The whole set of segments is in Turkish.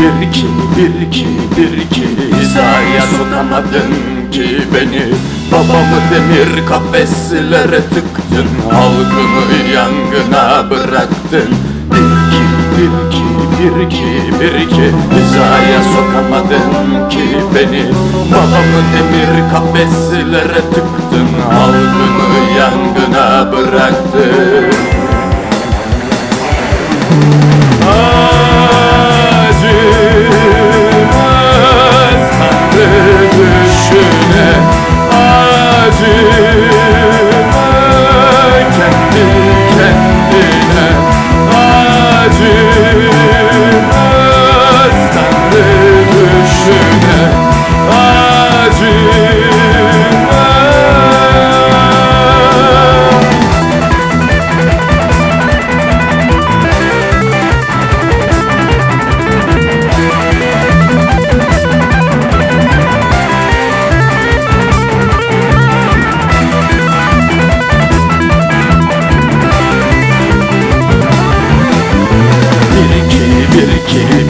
Bir iki bir iki bir iki. Hizaya sokamadın ki beni. Babamı demir kafeslere tıktın. Halkımı yangına bıraktın. Bir iki bir iki bir iki bir iki. Hizaya sokamadın ki beni. Babamı demir kafeslere tıktın. Halkımı yangına bıraktın.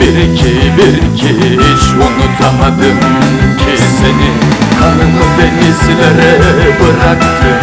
Bir iki, bir iki, Hiç unutamadım ki seni. Kanımı denizlere bıraktın